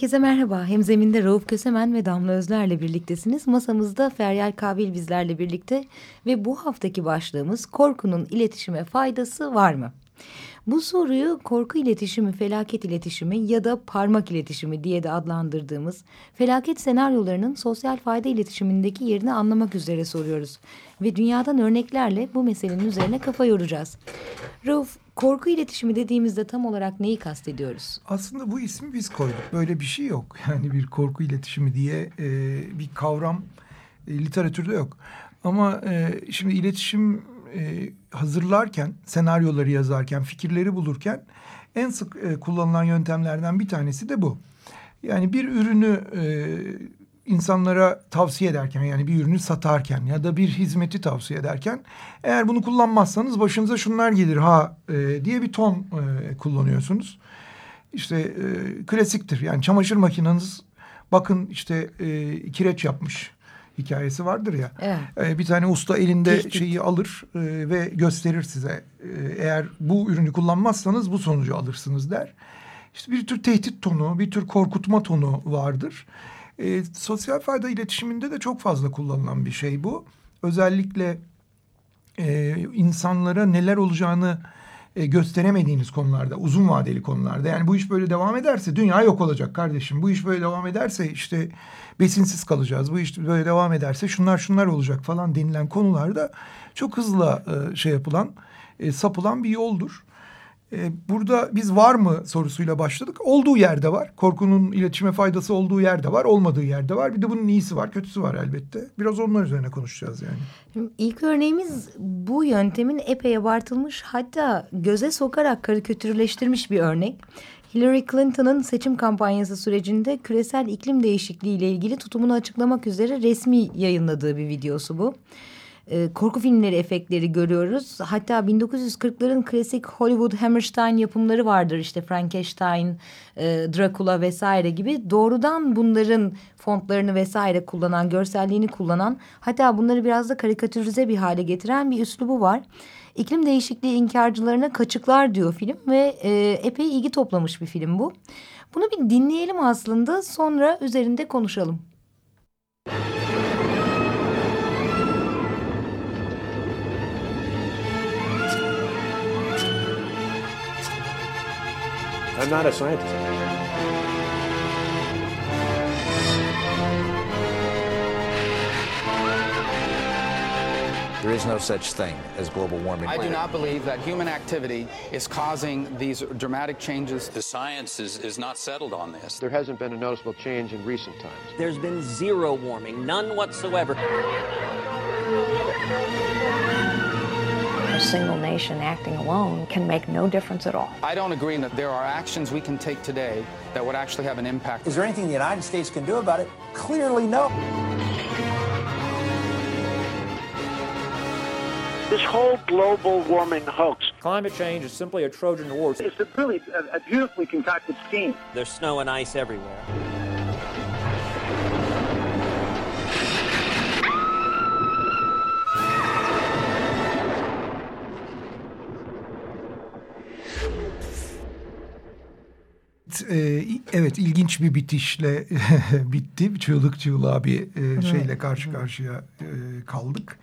Herkese merhaba. Hem zeminde Rauf Kösemen ve Damla Özler'le birliktesiniz. Masamızda Feryal Kabil bizlerle birlikte ve bu haftaki başlığımız korkunun iletişime faydası var mı? Bu soruyu korku iletişimi, felaket iletişimi ya da parmak iletişimi diye de adlandırdığımız felaket senaryolarının sosyal fayda iletişimindeki yerini anlamak üzere soruyoruz. Ve dünyadan örneklerle bu meselenin üzerine kafa yoracağız. Rauf, korku iletişimi dediğimizde tam olarak neyi kastediyoruz? Aslında bu ismi biz koyduk. Böyle bir şey yok. Yani bir korku iletişimi diye e, bir kavram e, literatürde yok. Ama e, şimdi iletişim e, hazırlarken, senaryoları yazarken, fikirleri bulurken en sık e, kullanılan yöntemlerden bir tanesi de bu. Yani bir ürünü e, insanlara tavsiye ederken yani bir ürünü satarken ya da bir hizmeti tavsiye ederken eğer bunu kullanmazsanız başınıza şunlar gelir ha e, diye bir ton e, kullanıyorsunuz. İşte e, klasiktir yani çamaşır makineniz bakın işte e, kireç yapmış hikayesi vardır ya. Evet. E, bir tane usta elinde Tehdit. şeyi alır e, ve gösterir size. E, eğer bu ürünü kullanmazsanız bu sonucu alırsınız der. İşte bir tür tehdit tonu, bir tür korkutma tonu vardır. E, sosyal fayda iletişiminde de çok fazla kullanılan bir şey bu. Özellikle e, insanlara neler olacağını e, gösteremediğiniz konularda, uzun vadeli konularda. Yani bu iş böyle devam ederse dünya yok olacak kardeşim. Bu iş böyle devam ederse işte besinsiz kalacağız. Bu iş böyle devam ederse şunlar şunlar olacak falan denilen konularda çok hızlı e, şey yapılan, e, sapılan bir yoldur. E, burada biz var mı sorusuyla başladık. Olduğu yerde var. Korkunun iletişime faydası olduğu yerde var. Olmadığı yerde var. Bir de bunun iyisi var, kötüsü var elbette. Biraz onlar üzerine konuşacağız yani. Şimdi ilk örneğimiz bu yöntemin epey abartılmış hatta göze sokarak karikatürleştirmiş bir örnek. Hillary Clinton'ın seçim kampanyası sürecinde küresel iklim değişikliği ile ilgili tutumunu açıklamak üzere resmi yayınladığı bir videosu bu e, korku filmleri efektleri görüyoruz. Hatta 1940'ların klasik Hollywood Hammerstein yapımları vardır işte Frankenstein, e, Dracula vesaire gibi. Doğrudan bunların fontlarını vesaire kullanan, görselliğini kullanan hatta bunları biraz da karikatürize bir hale getiren bir üslubu var. İklim değişikliği inkarcılarına kaçıklar diyor film ve e, epey ilgi toplamış bir film bu. Bunu bir dinleyelim aslında sonra üzerinde konuşalım. I'm not a scientist. There is no such thing as global warming. I do not believe that human activity is causing these dramatic changes. The science is, is not settled on this. There hasn't been a noticeable change in recent times. There's been zero warming, none whatsoever a single nation acting alone can make no difference at all. I don't agree that there are actions we can take today that would actually have an impact. Is there anything the United States can do about it? Clearly, no. This whole global warming hoax. Climate change is simply a Trojan horse. It's a really a, a beautifully concocted scheme. There's snow and ice everywhere. E, evet ilginç bir bitişle bitti. Çığlık çığlığa bir e, şeyle karşı karşıya e, kaldık.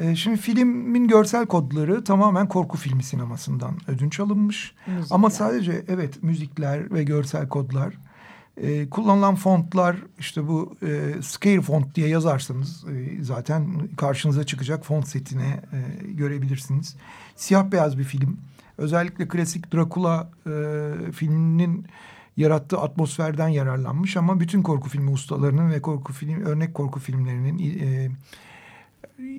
E, şimdi filmin görsel kodları tamamen korku filmi sinemasından ödünç alınmış. Müzikler. Ama sadece evet müzikler ve görsel kodlar. E, kullanılan fontlar işte bu e, scale font diye yazarsanız e, zaten karşınıza çıkacak font setine e, görebilirsiniz. Siyah beyaz bir film. Özellikle klasik Dracula e, filminin yarattığı atmosferden yararlanmış ama bütün korku filmi ustalarının ve korku film örnek korku filmlerinin e,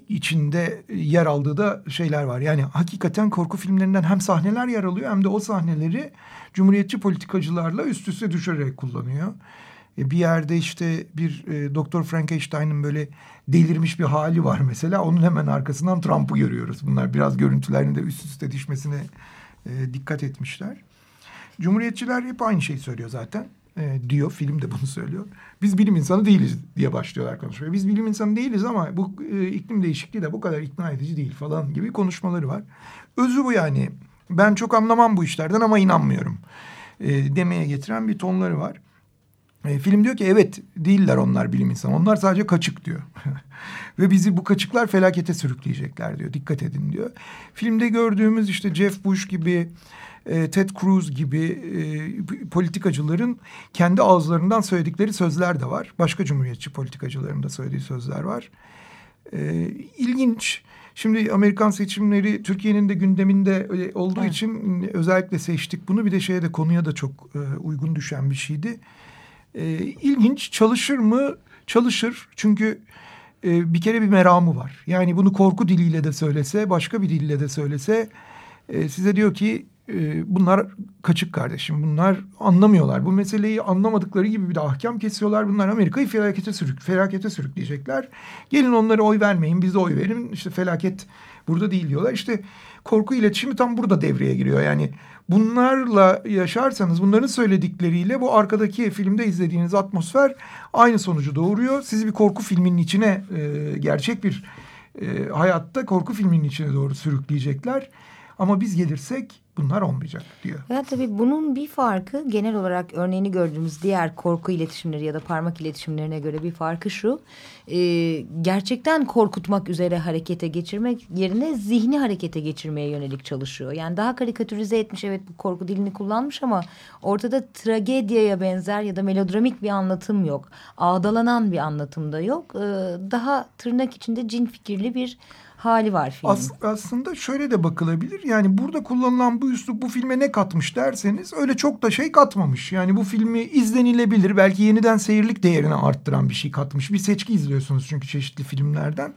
içinde yer aldığı da şeyler var. Yani hakikaten korku filmlerinden hem sahneler yer alıyor hem de o sahneleri cumhuriyetçi politikacılarla üst üste düşürerek kullanıyor. E, bir yerde işte bir e, Doktor Frankenstein'ın böyle delirmiş bir hali var mesela. Onun hemen arkasından Trump'ı görüyoruz. Bunlar biraz görüntülerinde üst üste düşmesine e, dikkat etmişler. Cumhuriyetçiler hep aynı şeyi söylüyor zaten. E, diyor, film de bunu söylüyor. Biz bilim insanı değiliz diye başlıyorlar konuşmaya. Biz bilim insanı değiliz ama bu e, iklim değişikliği de bu kadar ikna edici değil falan gibi konuşmaları var. Özü bu yani. Ben çok anlamam bu işlerden ama inanmıyorum. E, demeye getiren bir tonları var. E, film diyor ki evet değiller onlar bilim insanı. Onlar sadece kaçık diyor. Ve bizi bu kaçıklar felakete sürükleyecekler diyor. Dikkat edin diyor. Filmde gördüğümüz işte Jeff Bush gibi e, Ted Cruz gibi e, politikacıların kendi ağızlarından söyledikleri sözler de var. Başka cumhuriyetçi politikacıların da söylediği sözler var. E, ilginç. Şimdi Amerikan seçimleri Türkiye'nin de gündeminde olduğu evet. için özellikle seçtik bunu. Bir de şeye de konuya da çok e, uygun düşen bir şeydi. E, ilginç çalışır mı? Çalışır. Çünkü e, bir kere bir meramı var. Yani bunu korku diliyle de söylese, başka bir dille de söylese e, size diyor ki e, bunlar kaçık kardeşim. Bunlar anlamıyorlar. Bu meseleyi anlamadıkları gibi bir de ahkam kesiyorlar. Bunlar Amerika'yı felakete, sürük, felakete sürükleyecekler. Gelin onlara oy vermeyin, bize oy verin. İşte felaket burada değil diyorlar. İşte korku iletişimi tam burada devreye giriyor. Yani bunlarla yaşarsanız bunların söyledikleriyle bu arkadaki filmde izlediğiniz atmosfer aynı sonucu doğuruyor. Sizi bir korku filminin içine e, gerçek bir e, hayatta korku filminin içine doğru sürükleyecekler. Ama biz gelirsek bunlar olmayacak diyor. Ya tabii bunun bir farkı genel olarak örneğini gördüğümüz diğer korku iletişimleri ya da parmak iletişimlerine göre bir farkı şu. E, gerçekten korkutmak üzere harekete geçirmek yerine zihni harekete geçirmeye yönelik çalışıyor. Yani daha karikatürize etmiş evet bu korku dilini kullanmış ama ortada tragediye benzer ya da melodramik bir anlatım yok. Ağdalanan bir anlatım da yok. E, daha tırnak içinde cin fikirli bir hali var filmin. As, aslında şöyle de bakılabilir. Yani burada kullanılan bu üslup bu filme ne katmış derseniz öyle çok da şey katmamış. Yani bu filmi izlenilebilir. Belki yeniden seyirlik değerini arttıran bir şey katmış. Bir seçki izliyorsunuz çünkü çeşitli filmlerden.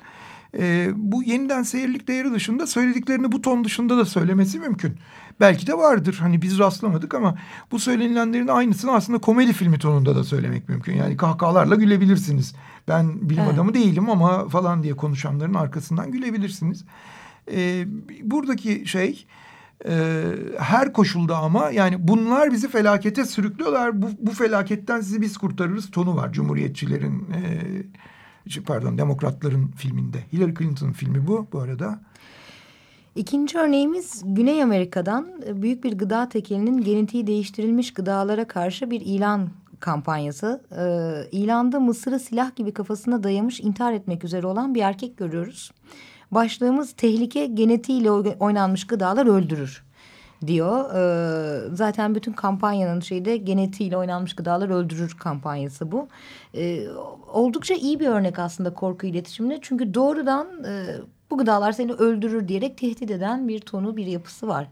Ee, bu yeniden seyirlik değeri dışında söylediklerini bu ton dışında da söylemesi mümkün. Belki de vardır. Hani biz rastlamadık ama bu söylenilenlerin aynısını aslında komedi filmi tonunda da söylemek mümkün. Yani kahkahalarla gülebilirsiniz. Ben bilim evet. adamı değilim ama falan diye konuşanların arkasından gülebilirsiniz. Ee, buradaki şey e, her koşulda ama yani bunlar bizi felakete sürüklüyorlar. Bu, bu felaketten sizi biz kurtarırız tonu var Cumhuriyetçilerin e, pardon demokratların filminde. Hillary Clinton'ın filmi bu bu arada. İkinci örneğimiz Güney Amerika'dan e, büyük bir gıda tekelinin genetiği değiştirilmiş gıdalara karşı bir ilan kampanyası. Ee, ilanda Mısır'ı silah gibi kafasına dayamış intihar etmek üzere olan bir erkek görüyoruz. Başlığımız tehlike genetiğiyle oynanmış gıdalar öldürür diyor. Ee, zaten bütün kampanyanın şeyi de genetiğiyle oynanmış gıdalar öldürür kampanyası bu. Ee, oldukça iyi bir örnek aslında korku iletişimine. Çünkü doğrudan e, bu gıdalar seni öldürür diyerek tehdit eden bir tonu bir yapısı var.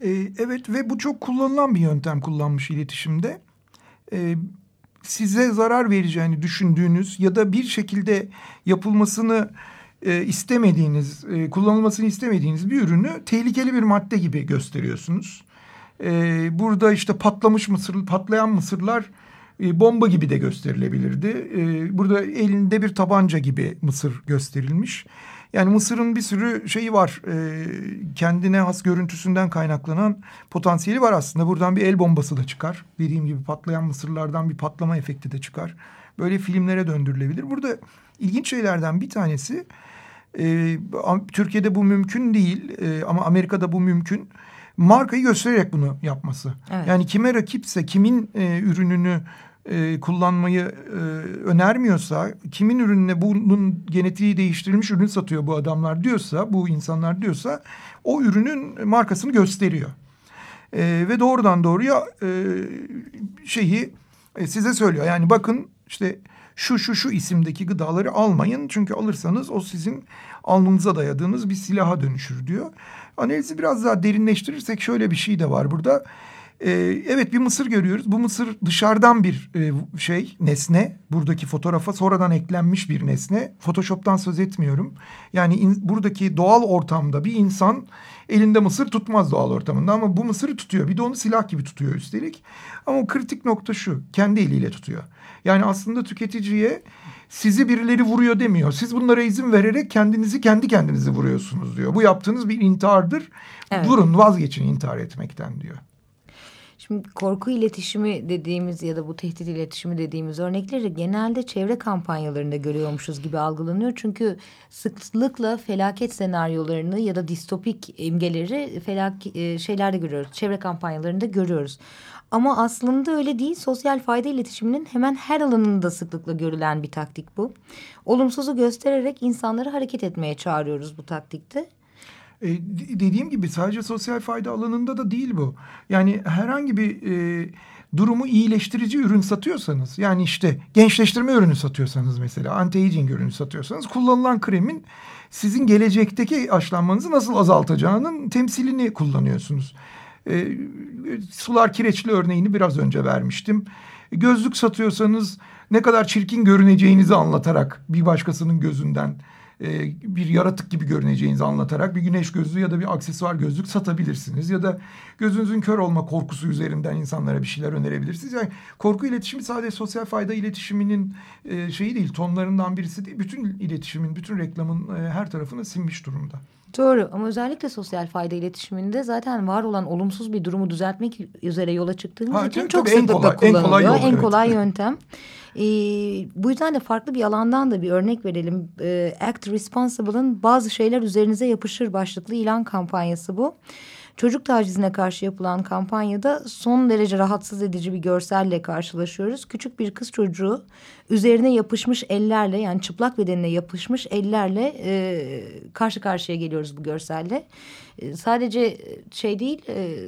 Ee, evet ve bu çok kullanılan bir yöntem kullanmış iletişimde. Ee, size zarar vereceğini düşündüğünüz ya da bir şekilde yapılmasını e, istemediğiniz, e, kullanılmasını istemediğiniz bir ürünü tehlikeli bir madde gibi gösteriyorsunuz. E, burada işte patlamış mısır, patlayan mısırlar e, bomba gibi de gösterilebilirdi. E, burada elinde bir tabanca gibi mısır gösterilmiş. Yani Mısır'ın bir sürü şeyi var. E, kendine has görüntüsünden kaynaklanan potansiyeli var aslında. Buradan bir el bombası da çıkar. Dediğim gibi patlayan Mısırlardan bir patlama efekti de çıkar. Böyle filmlere döndürülebilir. Burada ilginç şeylerden bir tanesi... E, Türkiye'de bu mümkün değil e, ama Amerika'da bu mümkün. Markayı göstererek bunu yapması. Evet. Yani kime rakipse, kimin e, ürününü e, kullanmayı e, önermiyorsa, kimin ürününe bunun genetiği değiştirilmiş ürün satıyor bu adamlar diyorsa, bu insanlar diyorsa o ürünün markasını gösteriyor. E, ve doğrudan doğruya e, şeyi e, size söylüyor. Yani bakın işte şu şu şu isimdeki gıdaları almayın. Çünkü alırsanız o sizin alnınıza dayadığınız bir silaha dönüşür diyor. Analizi biraz daha derinleştirirsek şöyle bir şey de var burada. Ee, evet bir mısır görüyoruz. Bu mısır dışarıdan bir e, şey nesne. Buradaki fotoğrafa sonradan eklenmiş bir nesne. Photoshop'tan söz etmiyorum. Yani in, buradaki doğal ortamda bir insan elinde mısır tutmaz doğal ortamında ama bu mısırı tutuyor. Bir de onu silah gibi tutuyor üstelik. Ama o kritik nokta şu. Kendi eliyle tutuyor. Yani aslında tüketiciye sizi birileri vuruyor demiyor. Siz bunlara izin vererek kendinizi kendi kendinizi vuruyorsunuz diyor. Bu yaptığınız bir intihardır. Evet. Durun vazgeçin intihar etmekten diyor. Şimdi korku iletişimi dediğimiz ya da bu tehdit iletişimi dediğimiz örnekleri genelde çevre kampanyalarında görüyormuşuz gibi algılanıyor. Çünkü sıklıkla felaket senaryolarını ya da distopik imgeleri felak e, şeylerde görüyoruz. Çevre kampanyalarında görüyoruz. Ama aslında öyle değil. Sosyal fayda iletişiminin hemen her alanında sıklıkla görülen bir taktik bu. Olumsuzu göstererek insanları hareket etmeye çağırıyoruz bu taktikte. E, dediğim gibi sadece sosyal fayda alanında da değil bu. Yani herhangi bir e, durumu iyileştirici ürün satıyorsanız yani işte gençleştirme ürünü satıyorsanız mesela anti-aging ürünü satıyorsanız kullanılan kremin sizin gelecekteki aşlanmanızı nasıl azaltacağının temsilini kullanıyorsunuz. E, sular kireçli örneğini biraz önce vermiştim. Gözlük satıyorsanız ne kadar çirkin görüneceğinizi anlatarak bir başkasının gözünden e, bir yaratık gibi görüneceğinizi anlatarak bir güneş gözlüğü ya da bir aksesuar gözlük satabilirsiniz. Ya da gözünüzün kör olma korkusu üzerinden insanlara bir şeyler önerebilirsiniz. Yani korku iletişimi sadece sosyal fayda iletişiminin e, şeyi değil, tonlarından birisi değil. Bütün iletişimin, bütün reklamın e, her tarafına sinmiş durumda. Doğru ama özellikle sosyal fayda iletişiminde zaten var olan olumsuz bir durumu düzeltmek üzere yola çıktığımız ha, için çok sıklıkla kullanılıyor. En kolay, yol, en kolay evet. yöntem. Ee, bu yüzden de farklı bir alandan da bir örnek verelim. Ee, Act Responsible'ın bazı şeyler üzerinize yapışır başlıklı ilan kampanyası bu. Çocuk tacizine karşı yapılan kampanyada son derece rahatsız edici bir görselle karşılaşıyoruz. Küçük bir kız çocuğu üzerine yapışmış ellerle yani çıplak bedenine yapışmış ellerle e, karşı karşıya geliyoruz bu görselle. E, sadece şey değil... E,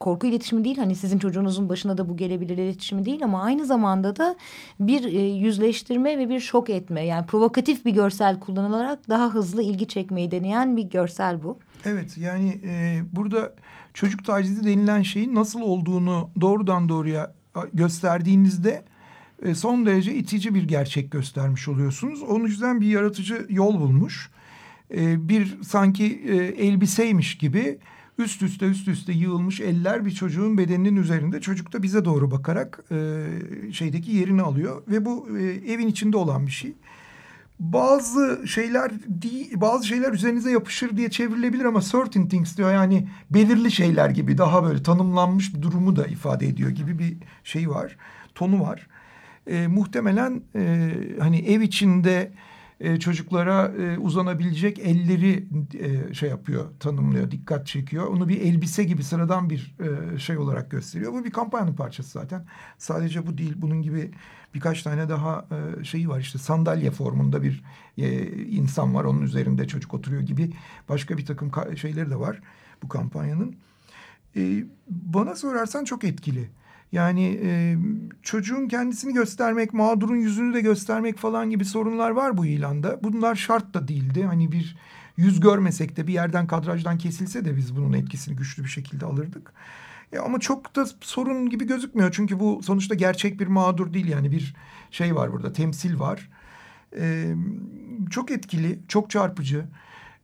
korku iletişimi değil hani sizin çocuğunuzun başına da bu gelebilir iletişimi değil ama aynı zamanda da bir e, yüzleştirme ve bir şok etme yani provokatif bir görsel kullanılarak daha hızlı ilgi çekmeyi deneyen bir görsel bu. Evet yani e, burada çocuk tacizi denilen şeyin nasıl olduğunu doğrudan doğruya gösterdiğinizde e, son derece itici bir gerçek göstermiş oluyorsunuz. Onun yüzden bir yaratıcı yol bulmuş. E, bir sanki e, elbiseymiş gibi üst üste üst üste yığılmış eller bir çocuğun bedeninin üzerinde. Çocuk da bize doğru bakarak e, şeydeki yerini alıyor ve bu e, evin içinde olan bir şey bazı şeyler bazı şeyler üzerinize yapışır diye çevrilebilir ama certain things diyor yani belirli şeyler gibi daha böyle tanımlanmış bir durumu da ifade ediyor gibi bir şey var, tonu var. E, muhtemelen e, hani ev içinde e, çocuklara e, uzanabilecek elleri e, şey yapıyor, tanımlıyor, dikkat çekiyor. Onu bir elbise gibi sıradan bir e, şey olarak gösteriyor. Bu bir kampanyanın parçası zaten. Sadece bu değil, bunun gibi birkaç tane daha e, şeyi var. İşte sandalye formunda bir e, insan var, onun üzerinde çocuk oturuyor gibi başka bir takım şeyleri de var bu kampanyanın. E, bana sorarsan çok etkili. Yani e, çocuğun kendisini göstermek, mağdurun yüzünü de göstermek falan gibi sorunlar var bu ilanda. Bunlar şart da değildi. Hani bir yüz görmesek de bir yerden kadrajdan kesilse de biz bunun etkisini güçlü bir şekilde alırdık. E, ama çok da sorun gibi gözükmüyor. Çünkü bu sonuçta gerçek bir mağdur değil. Yani bir şey var burada, temsil var. E, çok etkili, çok çarpıcı.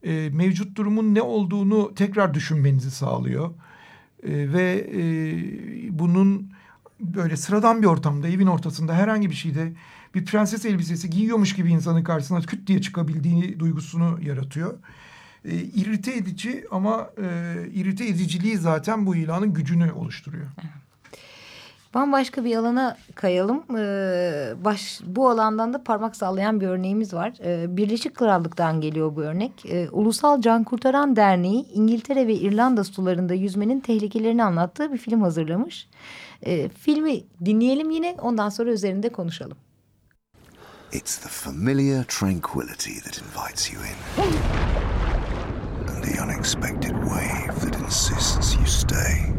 E, mevcut durumun ne olduğunu tekrar düşünmenizi sağlıyor. Ve e, bunun böyle sıradan bir ortamda evin ortasında herhangi bir şeyde bir prenses elbisesi giyiyormuş gibi insanın karşısına küt diye çıkabildiğini duygusunu yaratıyor. E, irite edici ama e, irite ediciliği zaten bu ilanın gücünü oluşturuyor. Bambaşka bir alana kayalım. Ee, baş, bu alandan da parmak sallayan bir örneğimiz var. Ee, Birleşik Krallık'tan geliyor bu örnek. Ee, Ulusal Can Kurtaran Derneği İngiltere ve İrlanda sularında yüzmenin tehlikelerini anlattığı bir film hazırlamış. E, filmi dinleyelim yine ondan sonra üzerinde konuşalım. It's the familiar tranquility that invites you in. And the unexpected wave that insists you stay.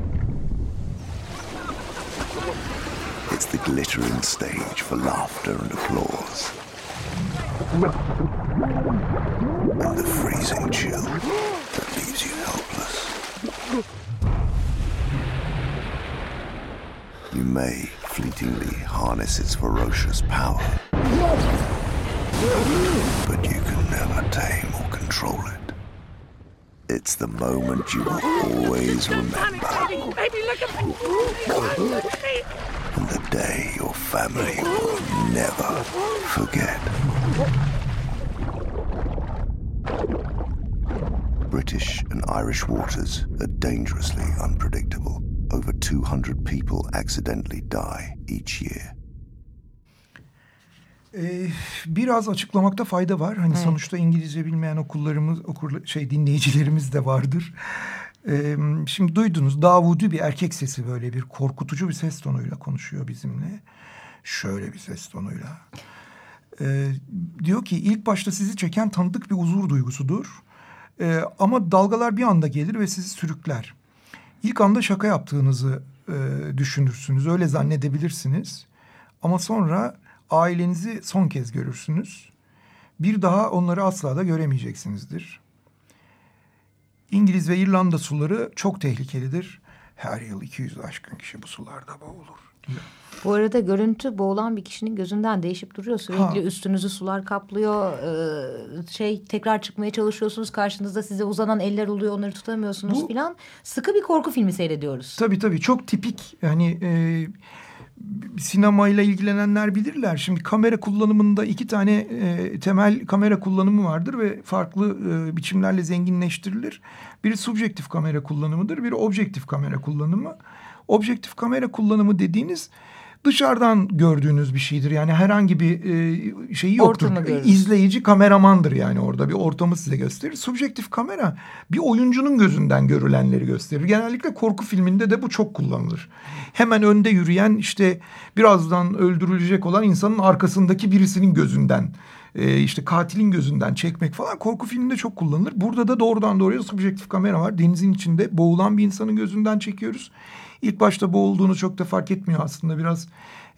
It's the glittering stage for laughter and applause. And the freezing chill that leaves you helpless. You may fleetingly harness its ferocious power, but you can never tame or control it. It's the moment you will always remember. And the day your family will never forget. British and Irish waters are dangerously unpredictable. Over 200 people accidentally die each year. Ee, biraz açıklamakta fayda var. Hani evet. sonuçta İngilizce bilmeyen okullarımız, okur, şey dinleyicilerimiz de vardır. Ee, şimdi duydunuz Davudi bir erkek sesi böyle bir korkutucu bir ses tonuyla konuşuyor bizimle. Şöyle bir ses tonuyla. Ee, diyor ki ilk başta sizi çeken tanıdık bir huzur duygusudur. Ee, ama dalgalar bir anda gelir ve sizi sürükler. İlk anda şaka yaptığınızı e, düşünürsünüz. Öyle zannedebilirsiniz. Ama sonra ailenizi son kez görürsünüz. Bir daha onları asla da göremeyeceksinizdir. İngiliz ve İrlanda suları çok tehlikelidir. Her yıl 200 aşkın kişi bu sularda boğulur. Bu arada görüntü boğulan bir kişinin gözünden değişip duruyor. Sürekli ha. üstünüzü sular kaplıyor. Ee, şey tekrar çıkmaya çalışıyorsunuz. Karşınızda size uzanan eller oluyor. Onları tutamıyorsunuz Bu, filan. Sıkı bir korku filmi seyrediyoruz. Tabii tabii. Çok tipik. Yani e, sinemayla ilgilenenler bilirler. Şimdi kamera kullanımında iki tane e, temel kamera kullanımı vardır ve farklı e, biçimlerle zenginleştirilir. Biri subjektif kamera kullanımıdır, biri objektif kamera kullanımı. Objektif kamera kullanımı dediğiniz dışarıdan gördüğünüz bir şeydir. Yani herhangi bir e, şeyi yoktur. İzleyici kameramandır yani orada bir ortamı size gösterir. Subjektif kamera bir oyuncunun gözünden görülenleri gösterir. Genellikle korku filminde de bu çok kullanılır. Hemen önde yürüyen işte birazdan öldürülecek olan insanın arkasındaki birisinin gözünden e, işte katilin gözünden çekmek falan korku filminde çok kullanılır. Burada da doğrudan doğruya subjektif kamera var. Denizin içinde boğulan bir insanın gözünden çekiyoruz. İlk başta boğulduğunu çok da fark etmiyor aslında. Biraz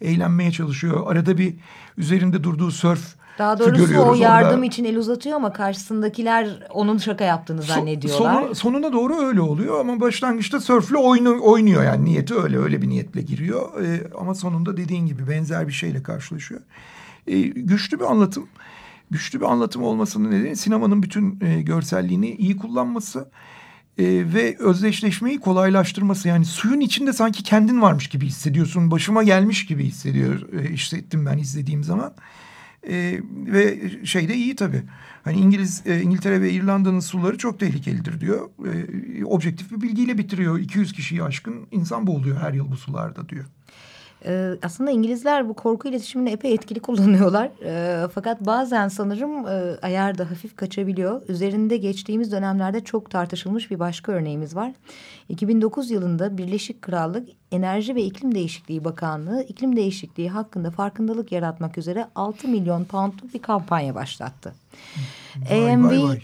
eğlenmeye çalışıyor. Arada bir üzerinde durduğu sörf daha doğrusu o yardım orada. için el uzatıyor ama karşısındakiler onun şaka yaptığını zannediyorlar. Sonu, sonuna doğru öyle oluyor ama başlangıçta sörfle oyunu, oynuyor yani niyeti öyle öyle bir niyetle giriyor. Ee, ama sonunda dediğin gibi benzer bir şeyle karşılaşıyor. Ee, güçlü bir anlatım. Güçlü bir anlatım olmasının nedeni sinemanın bütün e, görselliğini iyi kullanması e, ve özdeşleşmeyi kolaylaştırması yani suyun içinde sanki kendin varmış gibi hissediyorsun başıma gelmiş gibi hissediyor e, hissettim ben izlediğim zaman. E, ve şey de iyi tabii. Hani İngiliz e, İngiltere ve İrlanda'nın suları çok tehlikelidir diyor. E, objektif bir bilgiyle bitiriyor. 200 kişiyi aşkın insan boğuluyor her yıl bu sularda diyor. Ee, aslında İngilizler bu korku iletişimini epey etkili kullanıyorlar. Ee, fakat bazen sanırım e, ayar da hafif kaçabiliyor. Üzerinde geçtiğimiz dönemlerde çok tartışılmış bir başka örneğimiz var. 2009 yılında Birleşik Krallık Enerji ve İklim Değişikliği Bakanlığı iklim değişikliği hakkında farkındalık yaratmak üzere 6 milyon poundluk bir kampanya başlattı. Vay, AMV vay,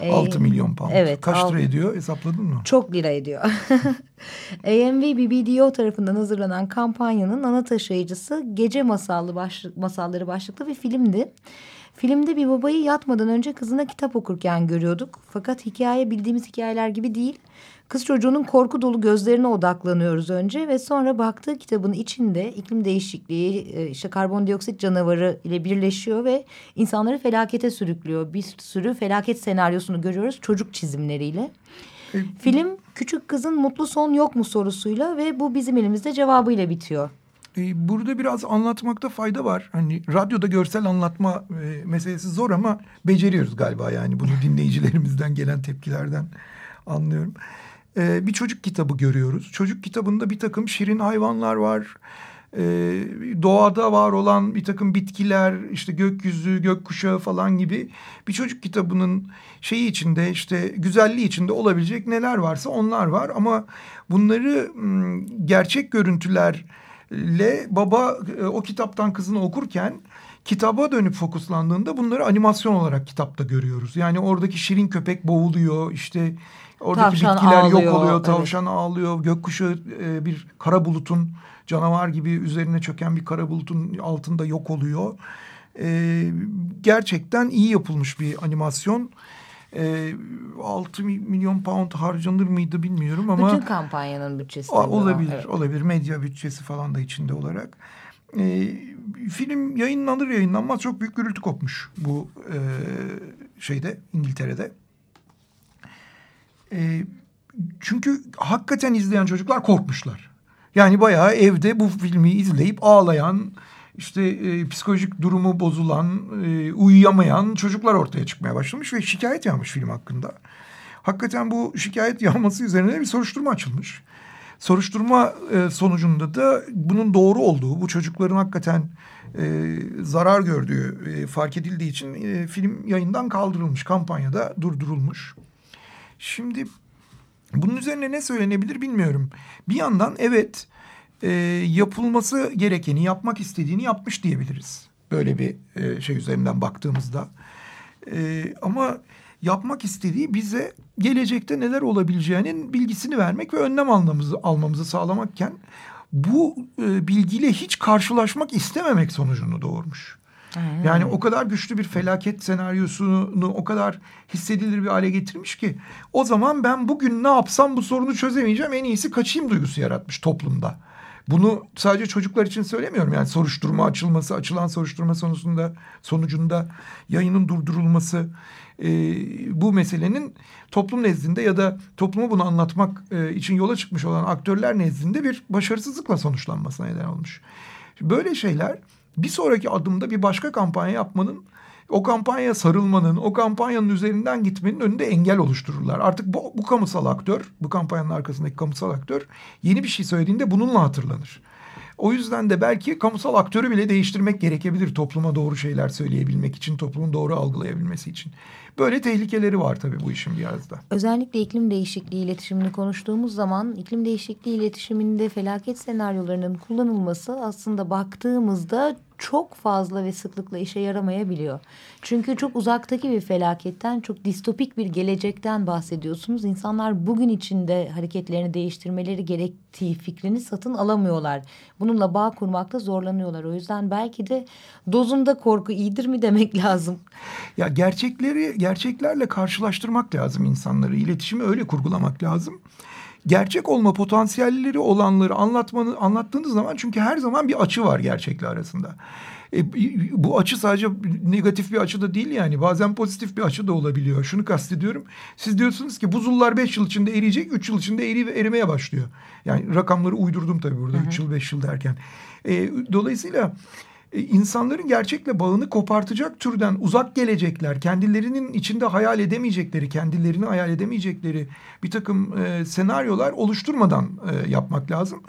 vay. 6 milyon pound. Evet, Kaç lira ediyor hesapladın mı? Çok lira ediyor. AMV BBDO tarafından hazırlanan kampanyanın ana taşıyıcısı Gece Masallı başlık, Masalları başlıklı bir filmdi. Filmde bir babayı yatmadan önce kızına kitap okurken görüyorduk. Fakat hikaye bildiğimiz hikayeler gibi değil. Kız çocuğunun korku dolu gözlerine odaklanıyoruz önce ve sonra baktığı kitabın içinde iklim değişikliği, e, işte karbondioksit canavarı ile birleşiyor ve insanları felakete sürüklüyor. Bir sürü felaket senaryosunu görüyoruz çocuk çizimleriyle. E, Film küçük kızın mutlu son yok mu sorusuyla ve bu bizim elimizde cevabıyla bitiyor. E, burada biraz anlatmakta fayda var. Hani radyoda görsel anlatma meselesi zor ama beceriyoruz galiba yani bunu dinleyicilerimizden gelen tepkilerden anlıyorum e, bir çocuk kitabı görüyoruz. Çocuk kitabında bir takım şirin hayvanlar var. E, doğada var olan bir takım bitkiler, işte gökyüzü, gökkuşağı falan gibi bir çocuk kitabının şeyi içinde işte güzelliği içinde olabilecek neler varsa onlar var. Ama bunları gerçek görüntülerle baba e, o kitaptan kızını okurken kitaba dönüp fokuslandığında bunları animasyon olarak kitapta görüyoruz. Yani oradaki şirin köpek boğuluyor işte Oradaki tavşan bitkiler ağlıyor, yok oluyor, tavşan evet. ağlıyor, gökkuşağı e, bir kara bulutun canavar gibi üzerine çöken bir kara bulutun altında yok oluyor. E, gerçekten iyi yapılmış bir animasyon. E, 6 milyon pound harcanır mıydı bilmiyorum ama... Bütün kampanyanın bütçesi. Olabilir, evet. olabilir. Medya bütçesi falan da içinde olarak. E, film yayınlanır yayınlanmaz çok büyük gürültü kopmuş bu e, şeyde İngiltere'de. E, çünkü hakikaten izleyen çocuklar korkmuşlar. Yani bayağı evde bu filmi izleyip ağlayan, işte e, psikolojik durumu bozulan, e, uyuyamayan çocuklar ortaya çıkmaya başlamış ve şikayet yağmış film hakkında. Hakikaten bu şikayet yağması üzerine bir soruşturma açılmış. Soruşturma e, sonucunda da bunun doğru olduğu, bu çocukların hakikaten e, zarar gördüğü e, fark edildiği için e, film yayından kaldırılmış, kampanyada durdurulmuş. Şimdi bunun üzerine ne söylenebilir bilmiyorum. Bir yandan evet e, yapılması gerekeni, yapmak istediğini yapmış diyebiliriz. Böyle bir e, şey üzerinden baktığımızda. E, ama yapmak istediği bize gelecekte neler olabileceğinin bilgisini vermek ve önlem almamızı, almamızı sağlamakken bu e, bilgiyle hiç karşılaşmak istememek sonucunu doğurmuş. Yani o kadar güçlü bir felaket senaryosunu o kadar hissedilir bir hale getirmiş ki o zaman ben bugün ne yapsam bu sorunu çözemeyeceğim en iyisi kaçayım duygusu yaratmış toplumda. Bunu sadece çocuklar için söylemiyorum. Yani soruşturma açılması, açılan soruşturma sonucunda sonucunda yayının durdurulması e, bu meselenin toplum nezdinde ya da topluma bunu anlatmak e, için yola çıkmış olan aktörler nezdinde bir başarısızlıkla sonuçlanmasına neden olmuş. Böyle şeyler bir sonraki adımda bir başka kampanya yapmanın o kampanyaya sarılmanın, o kampanyanın üzerinden gitmenin önünde engel oluştururlar. Artık bu, bu kamusal aktör, bu kampanyanın arkasındaki kamusal aktör yeni bir şey söylediğinde bununla hatırlanır. O yüzden de belki kamusal aktörü bile değiştirmek gerekebilir topluma doğru şeyler söyleyebilmek için, toplumun doğru algılayabilmesi için. Böyle tehlikeleri var tabii bu işin biraz da. Özellikle iklim değişikliği iletişimini konuştuğumuz zaman iklim değişikliği iletişiminde felaket senaryolarının kullanılması aslında baktığımızda çok fazla ve sıklıkla işe yaramayabiliyor. Çünkü çok uzaktaki bir felaketten, çok distopik bir gelecekten bahsediyorsunuz. İnsanlar bugün içinde hareketlerini değiştirmeleri gerektiği fikrini satın alamıyorlar. Bununla bağ kurmakta zorlanıyorlar. O yüzden belki de dozunda korku iyidir mi demek lazım. Ya gerçekleri gerçeklerle karşılaştırmak lazım insanları. İletişimi öyle kurgulamak lazım gerçek olma potansiyelleri olanları anlatmanı anlattığınız zaman çünkü her zaman bir açı var gerçekle arasında. E, bu açı sadece negatif bir açı da değil yani bazen pozitif bir açı da olabiliyor. Şunu kastediyorum. Siz diyorsunuz ki buzullar beş yıl içinde eriyecek, üç yıl içinde eri, erimeye başlıyor. Yani rakamları uydurdum tabii burada üç yıl beş yıl derken. E, dolayısıyla insanların gerçekle bağını kopartacak türden uzak gelecekler, kendilerinin içinde hayal edemeyecekleri, kendilerini hayal edemeyecekleri bir takım e, senaryolar oluşturmadan e, yapmak lazım.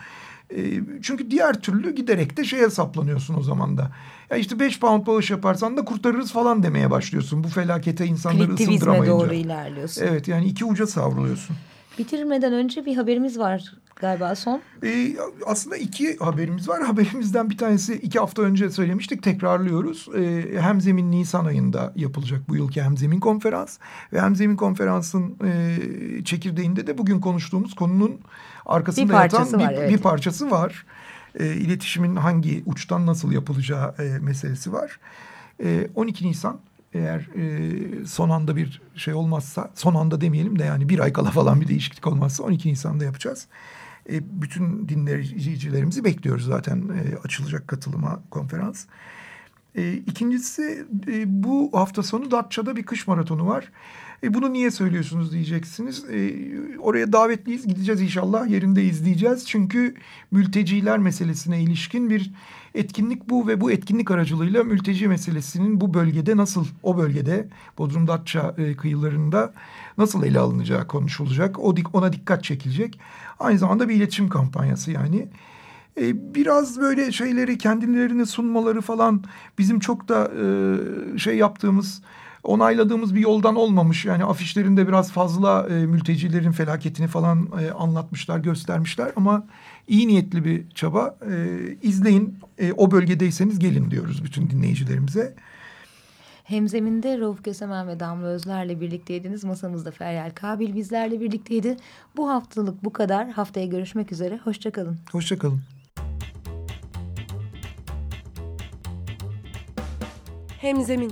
E, çünkü diğer türlü giderek de şey hesaplanıyorsun o zaman da. Ya işte beş pound bağış yaparsan da kurtarırız falan demeye başlıyorsun. Bu felakete insanları ısındıramayınca. doğru ilerliyorsun. Evet yani iki uca savruluyorsun. Bitirmeden önce bir haberimiz var galiba son. Ee, aslında iki haberimiz var. Haberimizden bir tanesi iki hafta önce söylemiştik. Tekrarlıyoruz. Ee, Hemzemin Nisan ayında yapılacak bu yılki Hemzemin konferans. Ve Hemzemin konferansın e, çekirdeğinde de bugün konuştuğumuz konunun arkasında bir yatan var, bir, evet. bir parçası var. E, iletişimin hangi uçtan nasıl yapılacağı e, meselesi var. E, 12 Nisan eğer e, son anda bir şey olmazsa son anda demeyelim de yani bir ay kala falan bir değişiklik olmazsa 12 Nisan'da yapacağız. E, bütün dinleyicilerimizi bekliyoruz zaten e, açılacak katılıma konferans. E, ikincisi e, bu hafta sonu Datça'da bir kış maratonu var. Bunu niye söylüyorsunuz diyeceksiniz. E, oraya davetliyiz gideceğiz inşallah yerinde izleyeceğiz. Çünkü mülteciler meselesine ilişkin bir etkinlik bu ve bu etkinlik aracılığıyla mülteci meselesinin bu bölgede nasıl o bölgede Bodrum Datça e, kıyılarında nasıl ele alınacağı konuşulacak. O ona dikkat çekilecek. Aynı zamanda bir iletişim kampanyası yani. E, biraz böyle şeyleri kendilerini sunmaları falan bizim çok da e, şey yaptığımız onayladığımız bir yoldan olmamış. Yani afişlerinde biraz fazla e, mültecilerin felaketini falan e, anlatmışlar, göstermişler ama iyi niyetli bir çaba. E, izleyin, e, o bölgedeyseniz gelin diyoruz bütün dinleyicilerimize. Hemzeminde Rauf Kösemen ve Damla Özler'le birlikteydiniz. Masamızda Feryal Kabil bizlerle birlikteydi. Bu haftalık bu kadar. Haftaya görüşmek üzere. Hoşçakalın. Hoşçakalın. Hemzemin